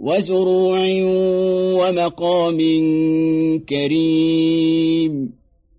وزروع ومقام كريم